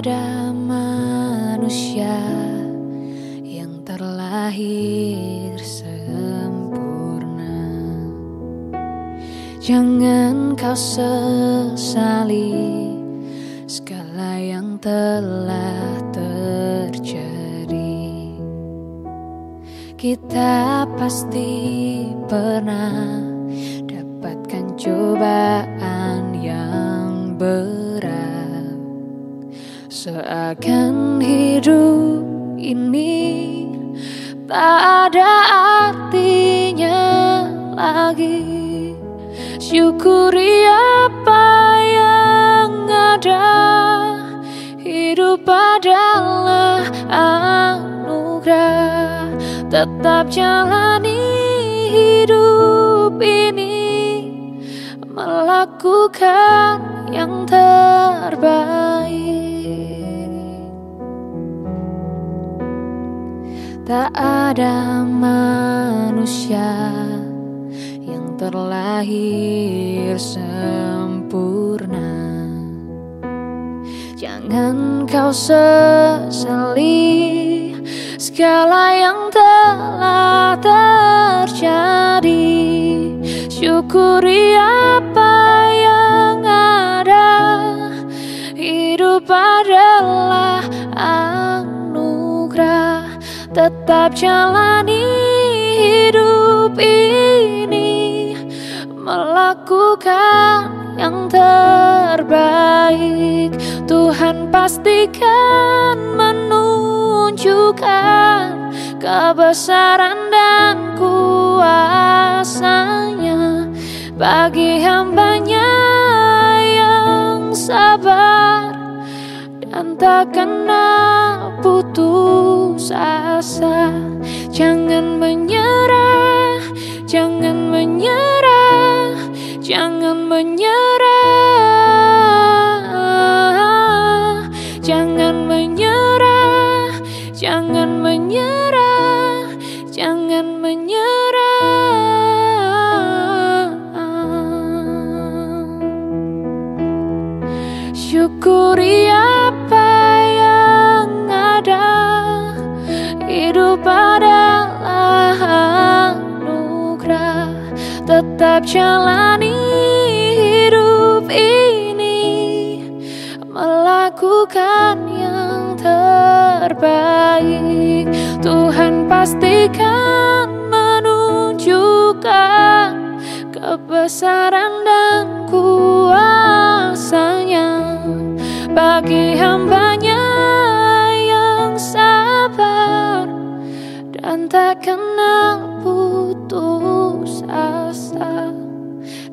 ada manusia yang terlahir sempurna. Jangan kau sesali segala yang telah terjadi. Kita pasti pernah dapatkan cobaan yang berat Seakan hidup ini tak ada artinya lagi. Syukuri apa yang ada Hidup adalah anugerah. Tetap jalani hidup ini Melakukan yang terbaik Tak ada manusia yang terlahir sempurna. Jangan kau sesali segala yang telah terjadi. Syukuri apa yang ada. Hidup adalah Tetap jalani hidup ini Melakukan yang terbaik. Tuhan pastikan menunjukkan Kebesaran dan kuasanya Bagi hambanya yang sabar Dan tak kenal putus asa. Jangan menyerah, jangan menyerah Jangan menyerah. Jangan menyerah Jangan menyerah Jangan menyerah. Syukuri apa Hidup adalah anugerah. Tetap jalani hidup ini. Melakukan yang terbaik. Tuhan pastikan menunjukkan Kebesaran dan kuasanya. Bagi hambanya tak kenal putus asa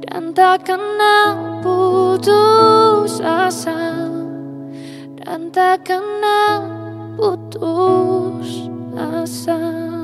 Dan tak kenal putus asa Dan tak kenal putus asa.